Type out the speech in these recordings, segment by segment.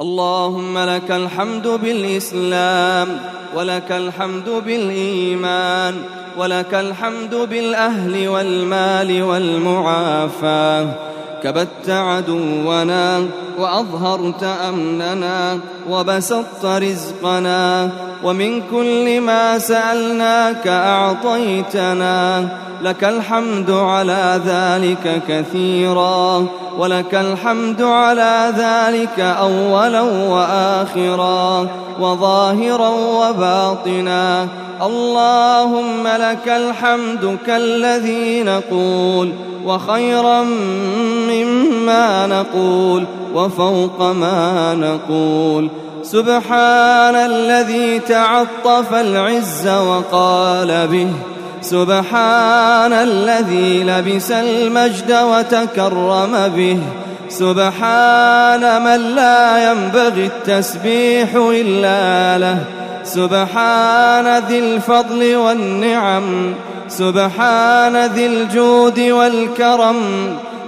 اللهم لك الحمد بالإسلام ولك الحمد بالإيمان ولك الحمد بالأهل والمال والمعافاة كبت عدونا وأظهرت أمننا وبسطت رزقنا. ومن كل ما سألناك أعطيتنا. لك الحمد على ذلك كثيرا. ولك الحمد على ذلك أولا وآخرا. وظاهرا وباطنا. اللهم لك الحمد كالذي نقول وخيرا مما نقول وفوق ما نقول. سبحان الذي تعطف العز وقال به سبحان الذي لبس المجد وتكرم به سبحان من لا ينبغي التسبيح إلا له سبحان ذي الفضل والنعم سبحان ذي الجود والكرم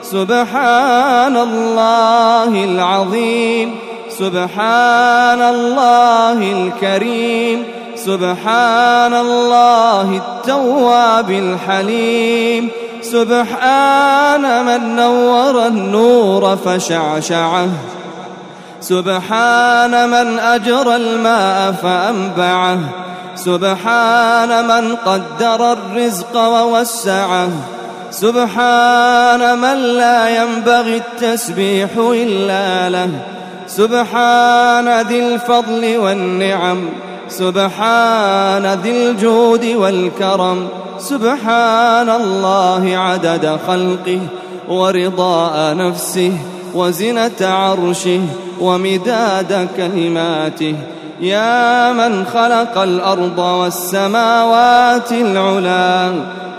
سبحان الله العظيم سبحان الله الكريم سبحان الله التواب الحليم سبحان من نور النور فشعشعه سبحان من أجرى الماء فأنبعه سبحان من قدر الرزق ووسعه سبحان من لا ينبغي التسبيح إلا له. سبحان ذي الفضل والنعم سبحان ذي الجود والكرم سبحان الله عدد خلقه ورضاء نفسه وزنة عرشه ومداد كلماته. يا من خلق الأرض والسماوات العلا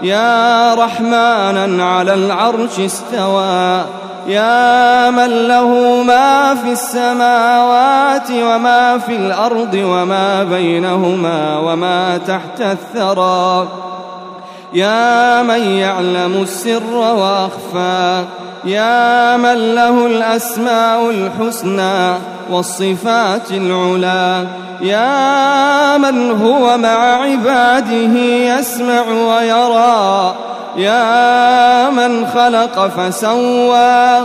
يا رحمانا على العرش استوى. يا من له ما في السماوات وما في الأرض وما بينهما وما تحت الثرى. يا من يعلم السر وأخفى. يا من له الأسماء الحسنى والصفات العلا يا من هو مع عباده يسمع ويرى. يا من خلق فسوى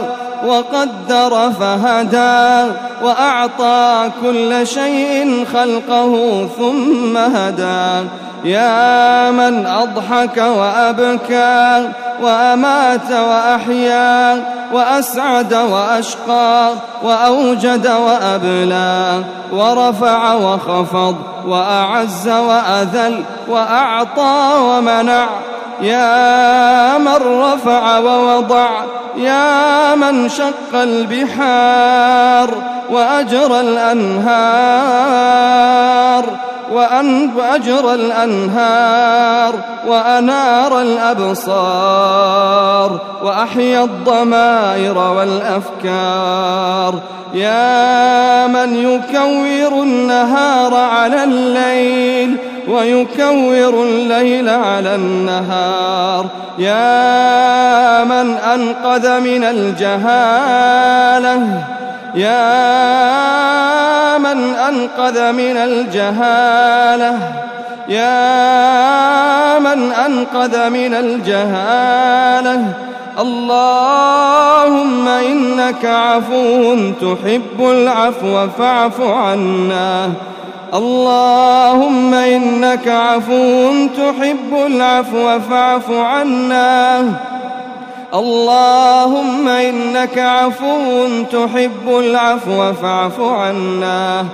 وقدر فهدى وأعطى كل شيء خلقه ثم هدى. يا من أضحك وأبكى وأمات وأحيا وأسعد وأشقى وأوجد وأبلى ورفع وخفض وأعز وأذل وأعطى ومنع يا من رفع ووضع يا من شق البحار وأجرى الأنهار وأن أجرى الأنهار وأنار الأبصار وأحيا الضمائر والأفكار. يا من يكور النهار على الليل ويكور الليل على النهار. يا من أنقذ من الجهالة. يا من أنقذ من الجهالة. يا من أنقذ من الجهالة. اللهم إنك عفو تحب العفو فاعف عنا. اللهم إنك عفو تحب العفو فاعف عنا. اللهم إنك عفو تحب العفو فاعف عنا.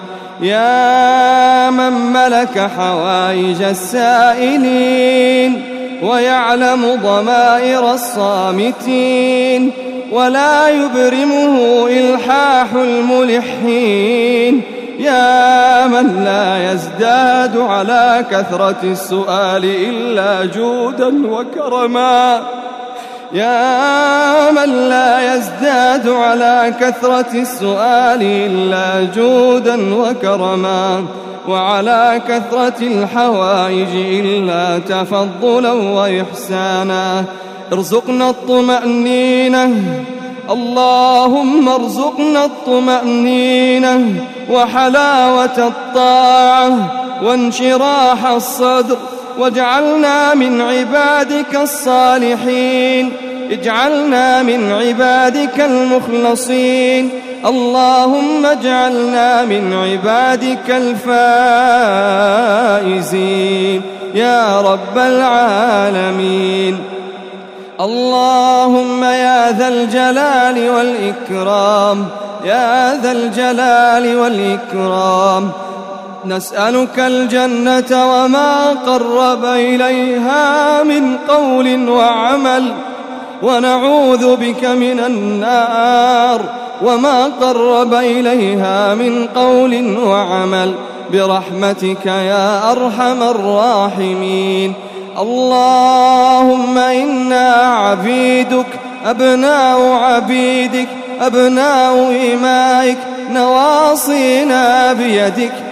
يا من ملك حوائج السائلين ويعلم ضمائر الصامتين ولا يبرمه إلحاح الملحين. يا من لا يزداد على كثرة السؤال إلا جودا وكرما. يا من لا يزداد على كثرة السؤال إلا جودا وكرما وعلى كثرة الحوائج إلا تفضلا وإحسانا. ارزقنا الطمأنينة. اللهم ارزقنا الطمأنينة وحلاوة الطاعة وانشراح الصدر. واجعلنا من عبادك الصالحين. اجعلنا من عبادك المخلصين. اللهم اجعلنا من عبادك الفائزين. يا رب العالمين. اللهم يا ذا الجلال والإكرام. يا ذا الجلال والإكرام. نسألك الجنة وما قرب إليها من قول وعمل ونعوذ بك من النار وما قرب إليها من قول وعمل. برحمتك يا أرحم الراحمين. اللهم إنا عبيدك أبناء عبيدك أبناء إمائك نواصينا بيدك.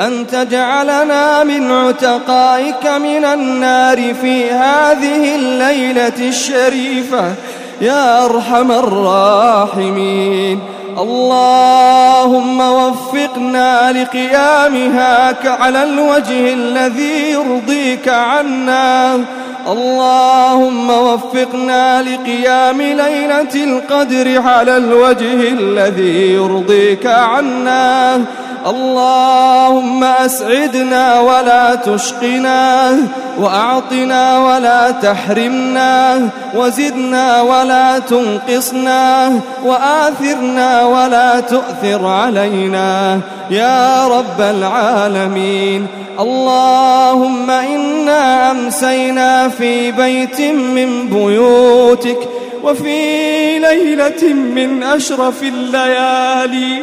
أن تجعلنا من عتقائك من النار في هذه الليلة الشريفة يا أرحم الراحمين. اللهم وفقنا لقيامها على الوجه الذي يرضيك عنا. اللهم وفقنا لقيام ليلة القدر على الوجه الذي يرضيك عنا. اللهم أسعدنا ولا تشقنا وأعطنا ولا تحرمنا وزدنا ولا تنقصنا وآثرنا ولا تؤثر علينا. يا رب العالمين اللهم إنا أمسينا في بيت من بيوتك وفي ليلة من أشرف الليالي.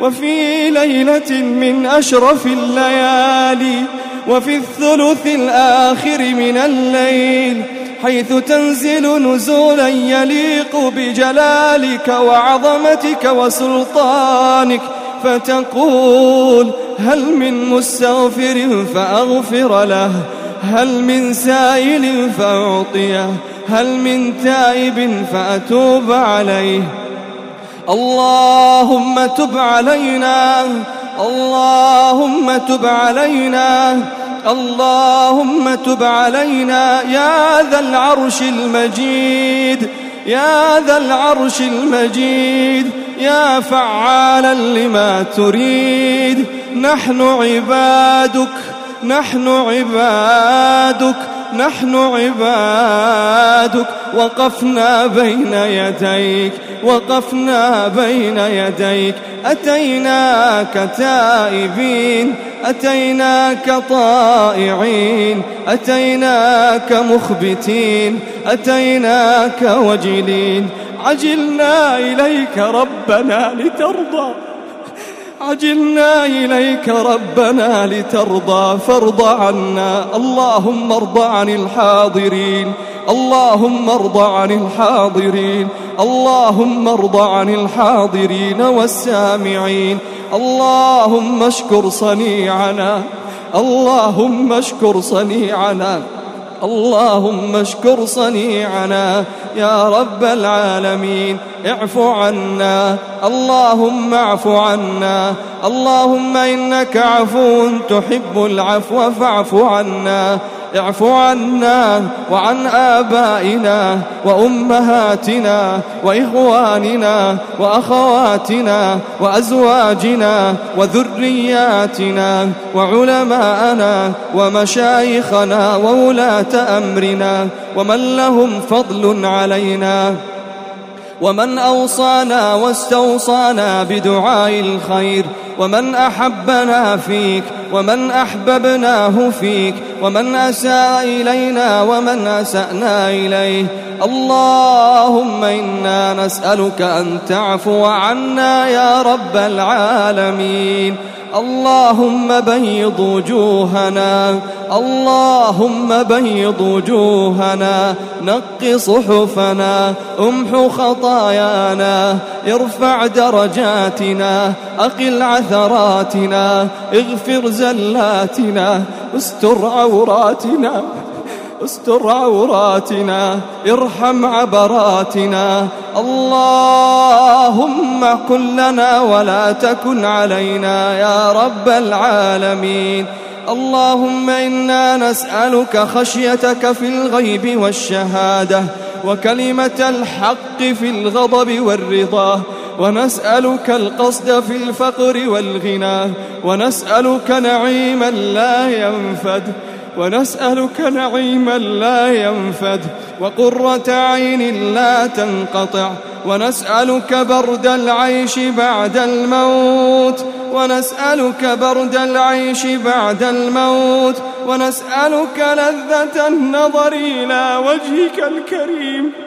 وفي ليلة من أشرف الليالي وفي الثلث الآخر من الليل حيث تنزل نزولا يليق بجلالك وعظمتك وسلطانك فتقول هل من مستغفر فأغفر له؟ هل من سائل فأعطيه؟ هل من تائب فأتوب عليه؟ اللهم تب علينا اللهم تب علينا اللهم تب علينا. يا ذا العرش المجيد يا ذا العرش المجيد يا فعالا لما تريد. نحن عبادك نحن عبادك نحن عبادك. وقفنا بين يديك. وقفنا بين يديك. أتيناك تائبين. أتيناك طائعين. أتيناك مخبتين. أتيناك وجلين. عجلنا إليك ربنا لترضى. عجلنا إليك ربنا لترضى فارض عنا. اللهم ارض عن الحاضرين. اللهم ارض عن الحاضرين. اللهم ارض عن الحاضرين والسامعين. اللهم اشكر صنيعنا. اللهم اشكر صنيعنا. اللهم اشكر صنيعنا يا رب العالمين. اعف عنا. اللهم اعف عنا. اللهم إنك عفو تحب العفو فاعف عنا. اعف عنا وعن آبائنا وأمهاتنا وإخواننا وأخواتنا وأزواجنا وذرياتنا وعلماءنا ومشايخنا وولاة أمرنا ومن لهم فضل علينا ومن أوصانا واستوصانا بدعاء الخير ومن أحبنا فيك ومن أحببناه فيك ومن أساء إلينا ومن أسأنا إليه. اللهم إنا نسألك أن تعفو عنا يا رب العالمين. اللهم بيض وجوهنا اللهم بيض وجوهنا نق صحفنا امح خطايانا ارفع درجاتنا أقل عثراتنا اغفر زلاتنا استر عوراتنا. استر عوراتنا ارحم عبراتنا. اللهم كن لنا ولا تكن علينا يا رب العالمين. اللهم إنا نسألك خشيتك في الغيب والشهادة وكلمة الحق في الغضب والرضا ونسألك القصد في الفقر والغنى ونسألك نعيما لا ينفد. ونسألك نعيما لا ينفد وقرة عين لا تنقطع ونسألك برد العيش بعد الموت ونسألك برد العيش بعد الموت ونسألك لذة النظر إلى وجهك الكريم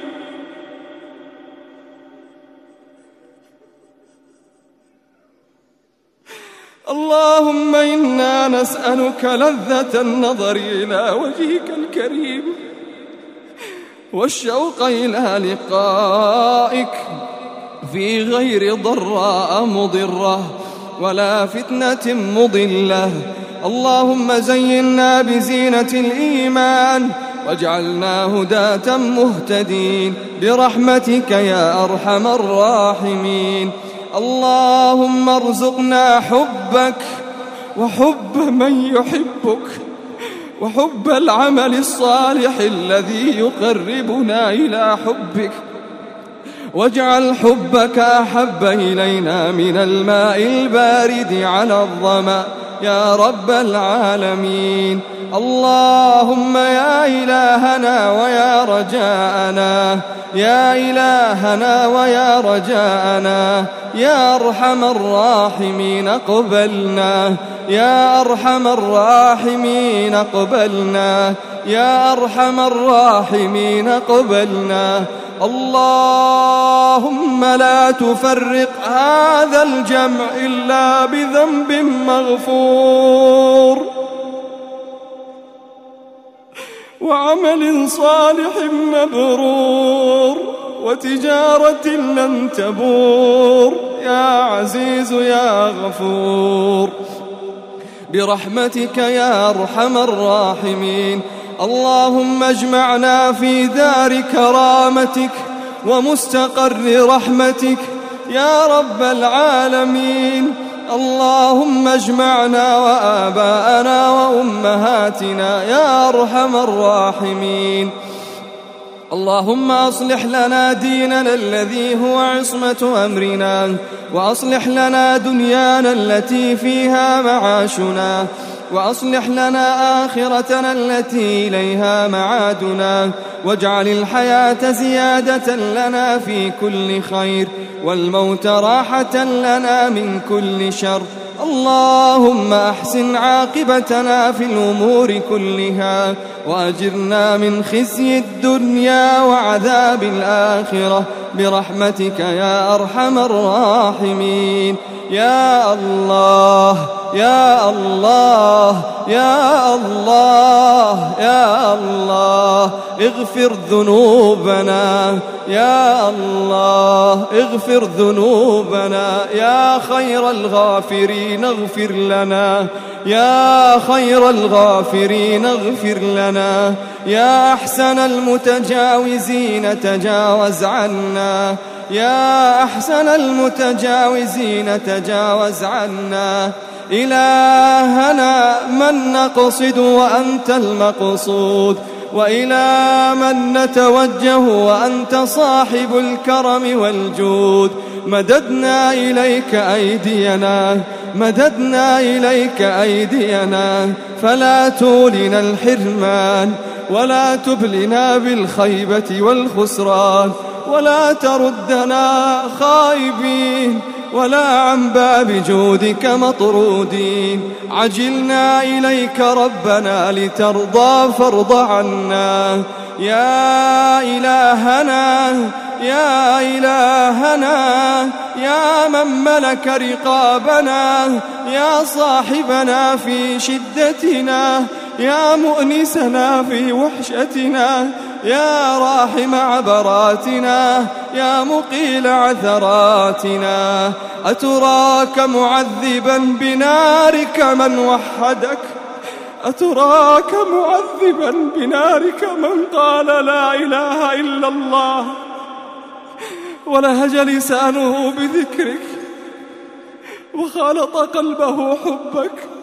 اللهم إنا نسألك لذة النظر إلى وجهك الكريم والشوق إلى لقائك في غير ضراء مضرة ولا فتنة مضلة. اللهم زينا بزينة الإيمان واجعلنا هداة مهتدين. برحمتك يا أرحم الراحمين. اللهم ارزقنا حبك وحب من يحبك وحب العمل الصالح الذي يقربنا إلى حبك. واجعل حبك أحب إلينا من الماء البارد على الظمأ. يا رب العالمين. اللهم يا إلهنا ويا رجاءنا. يا إلهنا ويا رجاءنا. يا أرحم الراحمين اقبلنا يا أرحم الراحمين اقبلنا يا أرحم الراحمين اقبلنا اللهم لا تفرق هذا الجمع إلا بذنب مغفور. وعمل صالح مبرور وتجارة لن تبور. يا عزيز يا غفور. برحمتك يا أرحم الراحمين. اللهم اجمعنا في دار كرامتك ومستقر رحمتك يا رب العالمين. اللهم اجمعنا وآباءنا وأمهاتنا يا أرحم الراحمين. اللهم أصلح لنا ديننا الذي هو عصمة أمرنا وأصلح لنا دنيانا التي فيها معاشنا. وأصلح لنا آخرتنا التي إليها معادنا واجعل الحياة زيادة لنا في كل خير والموت راحة لنا من كل شر. اللهم أحسن عاقبتنا في الأمور كلها وأجرنا من خزي الدنيا وعذاب الآخرة. برحمتك يا أرحم الراحمين. يا الله يا الله يا الله يا الله اغفر ذنوبنا. يا الله اغفر ذنوبنا. يا خير الغافرين اغفر لنا. يا خير الغافرين اغفر لنا. يا أحسن المتجاوزين تجاوز عنا. يا أحسن المتجاوزين تجاوز عنا. إلهنا من نقصد وأنت المقصود. وإلى من نتوجه وأنت صاحب الكرم والجود. مددنا إليك أيدينا. مددنا إليك أيدينا. فلا تولنا الحرمان. ولا تبلنا بالخيبة والخسران. ولا تردنا خائبين ولا عن باب جودك مطرودين. عجلنا إليك ربنا لترضى فارض عنا. يا إلهنا يا إلهنا يا من ملك رقابنا يا صاحبنا في شدتنا. يا مؤنسنا في وحشتنا يا راحم عبراتنا يا مقيل عثراتنا. أتراك معذبا بنارك من وحدك؟ أتراك معذبا بنارك من قال لا إله إلا الله؟ ولهج لسانه بذكرك وخالط قلبه حبك.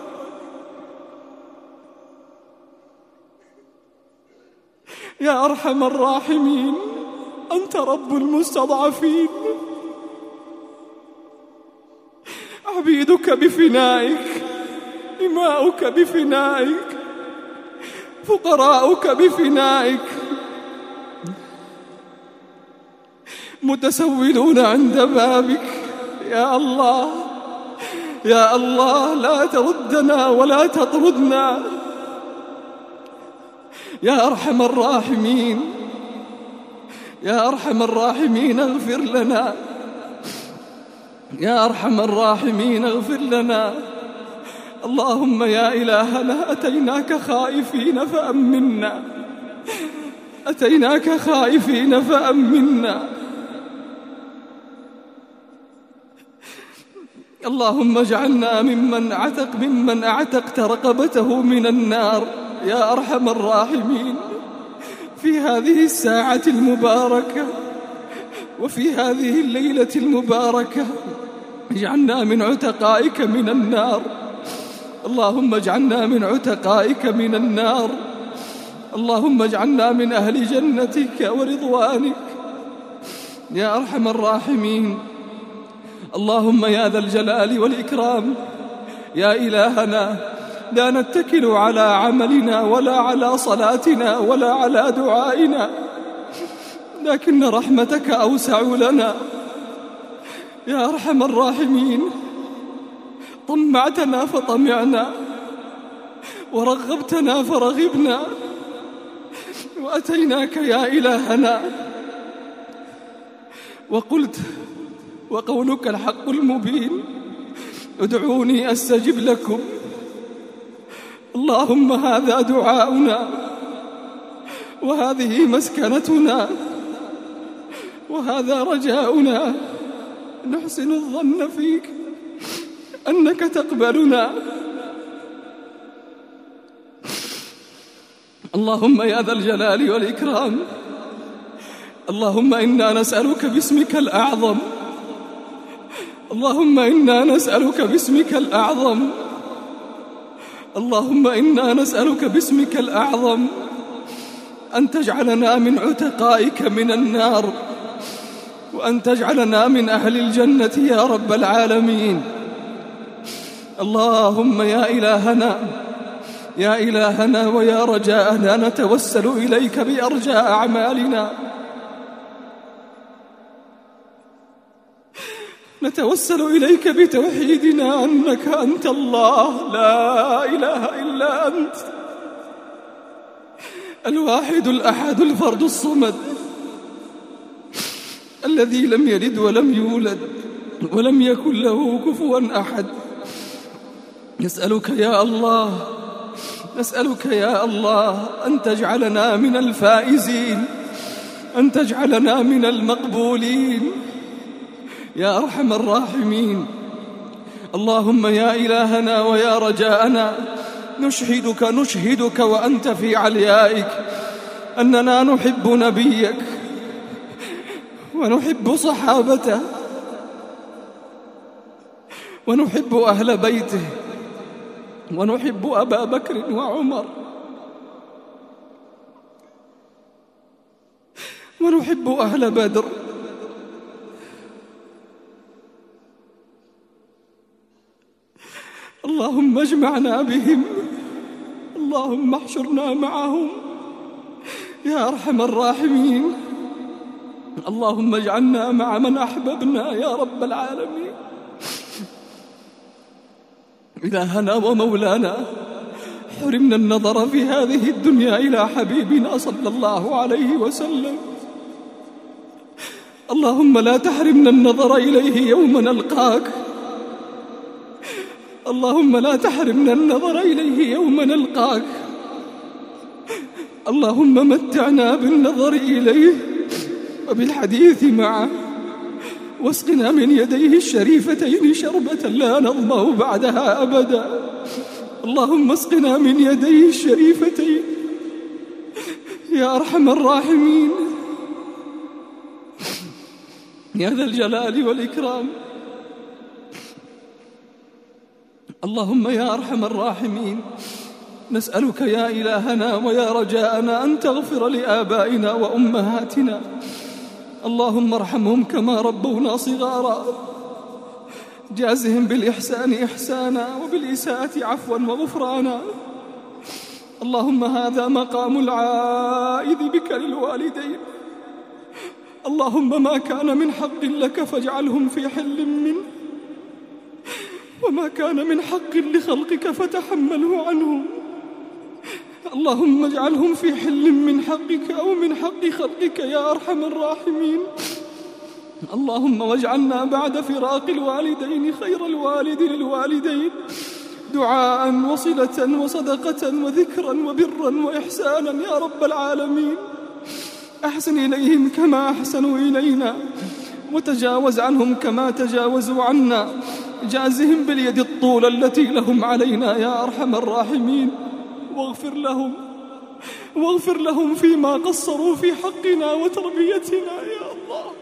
يا أرحم الراحمين أنت رب المستضعفين. عبيدك بفنائك إماؤك بفنائك فقراؤك بفنائك. متسولون عند بابك. يا الله يا الله لا تردنا ولا تطردنا. يا أرحم الراحمين يا أرحم الراحمين اغفر لنا يا أرحم الراحمين اغفر لنا. اللهم يا إلهنا أتيناك خائفين فأمنا أتيناك خائفين فأمنا. اللهم اجعلنا ممن عتق ممن اعتقت رقبته من النار. يا أرحم الراحمين في هذه الساعة المباركة وفي هذه الليلة المباركة اجعلنا من عتقائك من النار. اللهم اجعلنا من عتقائك من النار. اللهم اجعلنا من أهل جنتك ورضوانك. يا أرحم الراحمين اللهم يا ذا الجلال والإكرام يا إلهنا لا نتكل على عملنا ولا على صلاتنا ولا على دعائنا. لكن رحمتك أوسع لنا. يا أرحم الراحمين طمعتنا فطمعنا ورغبتنا فرغبنا. وأتيناك يا إلهنا. وقلت وقولك الحق المبين ادعوني أستجب لكم. اللهم هذا دعاؤنا وهذه مسكنتنا وهذا رجاؤنا. نحسن الظن فيك أنك تقبلنا. اللهم يا ذا الجلال والإكرام. اللهم إنا نسألك باسمك الأعظم. اللهم إنا نسألك باسمك الأعظم. اللهم إنا نسألك باسمك الأعظم أن تجعلنا من عتقائك من النار وأن تجعلنا من أهل الجنة يا رب العالمين. اللهم يا إلهنا يا إلهنا ويا رجاءنا نتوسل إليك بأرجاء أعمالنا. نتوسل إليك بتوحيدنا أنك أنت الله. لا إله إلا أنت. الواحد الأحد الفرد الصمد. الذي لم يلد ولم يولد ولم يكن له كفوا أحد. نسألك يا الله نسألك يا الله أن تجعلنا من الفائزين أن تجعلنا من المقبولين. يا أرحم الراحمين. اللهم يا إلهنا ويا رجاءنا نشهدك نشهدك وأنت في عليائك. أننا نحب نبيك ونحب صحابته ونحب أهل بيته ونحب أبا بكر وعمر ونحب أهل بدر اللهم اجمعنا بهم. اللهم احشرنا معهم. يا أرحم الراحمين. اللهم اجعلنا مع من أحببنا يا رب العالمين. إلهنا ومولانا حرمنا النظر في هذه الدنيا إلى حبيبنا صلى الله عليه وسلم. اللهم لا تحرمنا النظر إليه يوم نلقاك. اللهم لا تحرمنا النظر إليه يوم نلقاك. اللهم متعنا بالنظر إليه وبالحديث معه. واسقنا من يديه الشريفتين شربة لا نظمأ بعدها أبدا. اللهم اسقنا من يديه الشريفتين. يا أرحم الراحمين. يا ذا الجلال والإكرام. اللهم يا أرحم الراحمين نسألك يا إلهنا ويا رجاءنا أن تغفر لآبائنا وأمهاتنا. اللهم ارحمهم كما ربونا صغارا. جازهم بالإحسان إحسانا وبالإساءة عفوا وغفرانا. اللهم هذا مقام العائد بك للوالدين. اللهم ما كان من حق لك فاجعلهم في حل منه. وما كان من حق لخلقك فتحمله عنهم. اللهم اجعلهم في حل من حقك أو من حق خلقك يا أرحم الراحمين. اللهم واجعلنا بعد فراق الوالدين خير الوالد للوالدين. دعاء وصلة وصدقة وذكرا وبرا وإحسانا يا رب العالمين. أحسن إليهم كما أحسنوا إلينا. وتجاوز عنهم كما تجاوزوا عنا. جازهم باليد الطول التي لهم علينا يا أرحم الراحمين. واغفر لهم واغفر لهم فيما قصروا في حقنا وتربيتنا يا الله.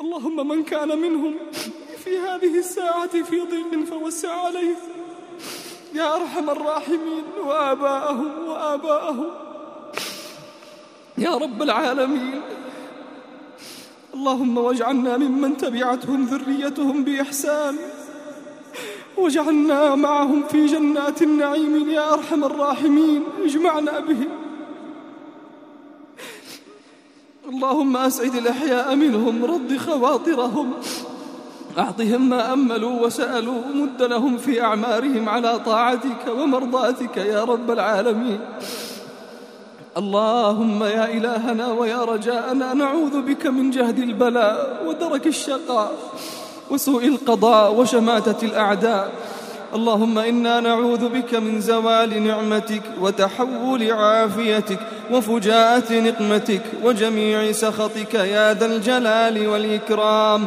اللهم من كان منهم في هذه الساعة في ضيق فوسع عليه. يا أرحم الراحمين وآباءهم وآباءهم. يا رب العالمين. اللهم واجعلنا ممن تبعتهم ذريتهم بإحسان. واجعلنا معهم في جنات النعيم يا أرحم الراحمين. اجمعنا بهم. اللهم أسعد الأحياء منهم رد خواطرهم. أعطهم ما أملوا وسألوا مد لهم في أعمارهم على طاعتك ومرضاتك يا رب العالمين. اللهم يا إلهنا ويا رجاءنا نعوذ بك من جهد البلاء ودرك الشقاء وسوء القضاء وشماتة الأعداء. اللهم إنا نعوذ بك من زوال نعمتك وتحول عافيتك وفجاءة نقمتك وجميع سخطك يا ذا الجلال والإكرام.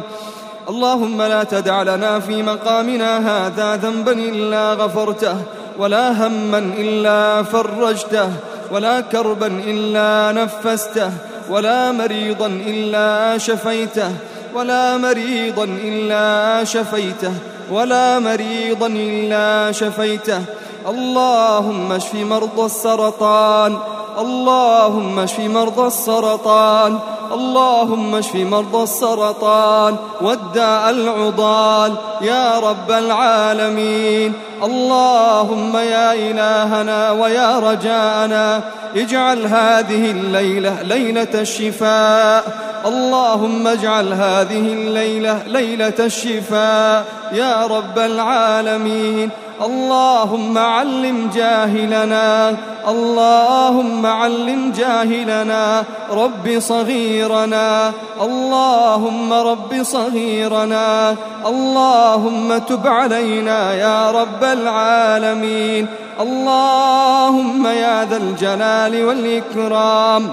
اللهم لا تدع لنا في مقامنا هذا ذنبا إلا غفرته ولا هما إلا فرجته. ولا كربا إلا نفسته ولا مريضا إلا شفيته ولا مريضا إلا شفيته ولا مريضا إلا شفيته. اللهم اشف مرضى السرطان اللهم اشف مرضى السرطان اللهم اشف مرضى السرطان والداء العضال يا رب العالمين. اللهم يا إلهنا ويا رجاءنا اجعل هذه الليلة ليلة الشفاء. اللهم اجعل هذه الليلة ليلة الشفاء يا رب العالمين. اللهم علم جاهلنا اللهم علم جاهلنا رب صغيرنا. اللهم رب صغيرنا اللهم تب علينا يا رب العالمين. اللهم يا ذا الجلال والإكرام.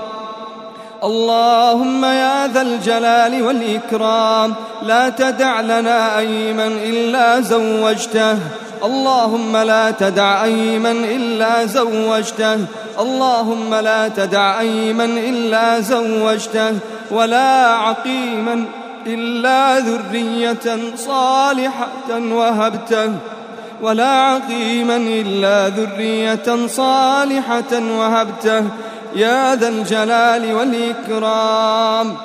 اللهم يا ذا الجلال والإكرام. لا تدع لنا أيمن إلا زوجته. اللهم لا تدع أيمن إلا زوجته. اللهم لا تدع أيمن إلا زوجته. ولا عقيما إلا ذرية صالحة وهبته. ولا عقيما إلا ذرية صالحة وهبته. يا ذا الجلال والإكرام.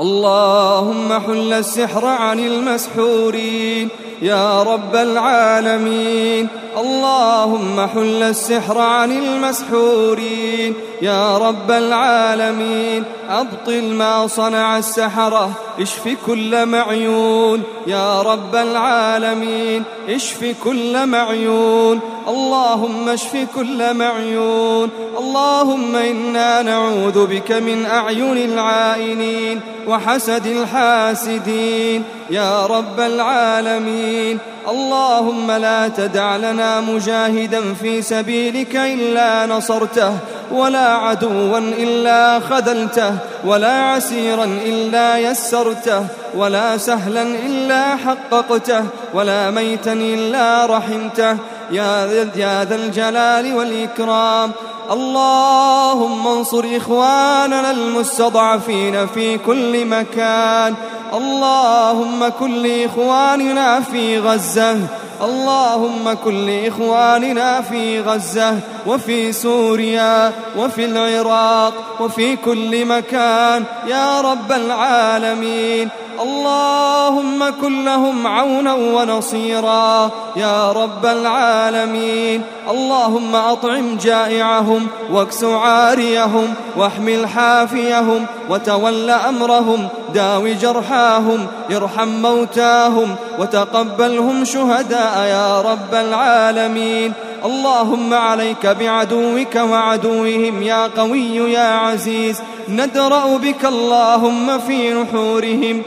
اللهم حل السحر عن المسحورين. يا رب العالمين. اللهم حل السحر عن المسحورين. يا رب العالمين أبطل ما صنع السحرة. اشف كل معيون. يا رب العالمين اشف كل معيون. اللهم اشف كل معيون. اللهم إنا نعوذ بك من أعين العائنين وحسد الحاسدين. يا رب العالمين. اللهم لا تدع لنا مجاهدا في سبيلك إلا نصرته ولا عدوا إلا خذلته ولا عسيرا إلا يسرته ولا سهلا إلا حققته ولا ميتا إلا رحمته. يا ذا الجلال والإكرام. اللهم انصر إخواننا المستضعفين في كل مكان. اللهم كل إخواننا في غزة. اللهم كل إخواننا في غزة. وفي سوريا وفي العراق وفي كل مكان. يا رب العالمين. اللهم كن لهم عونا ونصيرا يا رب العالمين. اللهم أطعم جائعهم واكس عاريهم واحمل حافيهم وتول أمرهم داوي جرحاهم ارحم موتاهم وتقبلهم شهداء يا رب العالمين. اللهم عليك بعدوك وعدوهم يا قوي يا عزيز. ندرأ بك اللهم في نحورهم.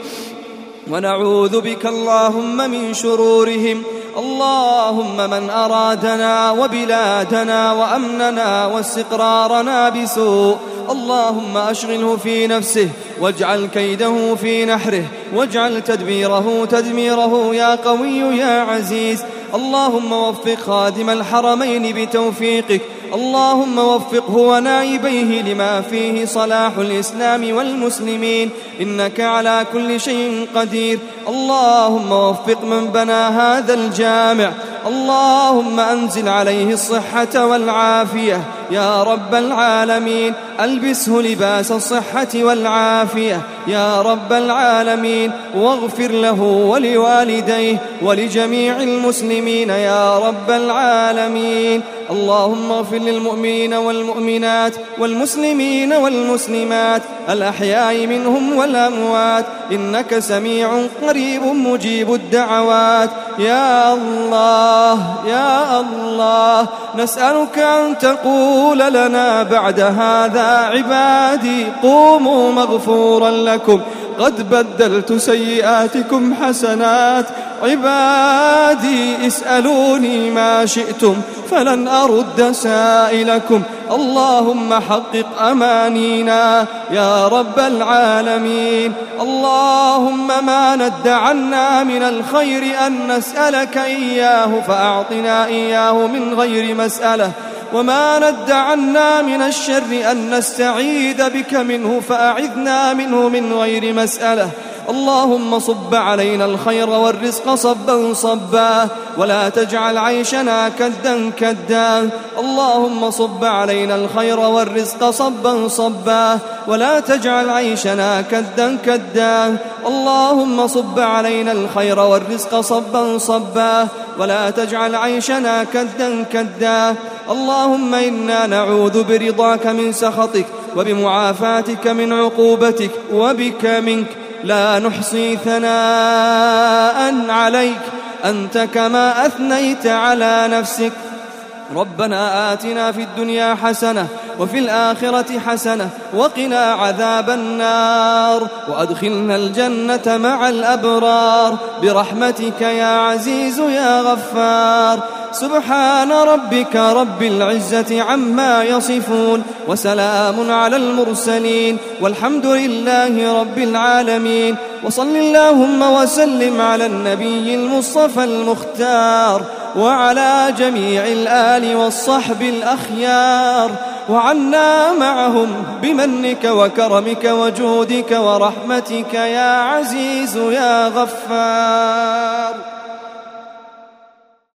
ونعوذ بك اللهم من شرورهم. اللهم من أرادنا وبلادنا وأمننا واستقرارنا بسوء. اللهم أشغله في نفسه واجعل كيده في نحره واجعل تدبيره تدميره يا قوي يا عزيز. اللهم وفق خادم الحرمين بتوفيقك. اللهم وفقه ونائبيه لما فيه صلاح الإسلام والمسلمين. إنك على كل شيء قدير. اللهم وفق من بنى هذا الجامع. اللهم أنزل عليه الصحة والعافية. يا رب العالمين ألبسه لباس الصحة والعافية. يا رب العالمين واغفر له ولوالديه ولجميع المسلمين. يا رب العالمين اللهم اغفر للمؤمنين والمؤمنات والمسلمين والمسلمات الأحياء منهم والأموات إنك سميع قريب مجيب الدعوات يا الله يا الله نسألك أن تقول لنا بعد هذا عبادي قوموا مغفورا لكم قد بدلت سيئاتكم حسنات عبادي اسألوني ما شئتم فلن أرد سائلكم. اللهم حقق أمانينا يا رب العالمين. اللهم ما ند عنا من الخير أن نسألك إياه فأعطنا إياه من غير مسألة. وما ند عنا من الشر أن نستعيذ بك منه فأعذنا منه من غير مسألة. اللهم صب علينا الخير والرزق صبا صبا ولا تجعل عيشنا كدا كدا. اللهم صب علينا الخير والرزق صبا صبا ولا تجعل عيشنا كدا كدا. اللهم صب علينا الخير والرزق صبا صبا ولا تجعل عيشنا كدا كدا. اللهم إنا نعوذ برضاك من سخطك وبمعافاتك من عقوبتك وبك منك. لا نحصي ثناء عليك. أنت كما أثنيت على نفسك. ربنا آتنا في الدنيا حسنة وفي الآخرة حسنة وقنا عذاب النار. وأدخلنا الجنة مع الأبرار. برحمتك يا عزيز يا غفار. سبحان ربك رب العزة عما يصفون وسلام على المرسلين والحمد لله رب العالمين وصل اللهم وسلم على النبي المصطفى المختار وعلى جميع الآل والصحب الأخيار وعنا معهم بمنك وكرمك وجودك ورحمتك يا عزيز يا غفار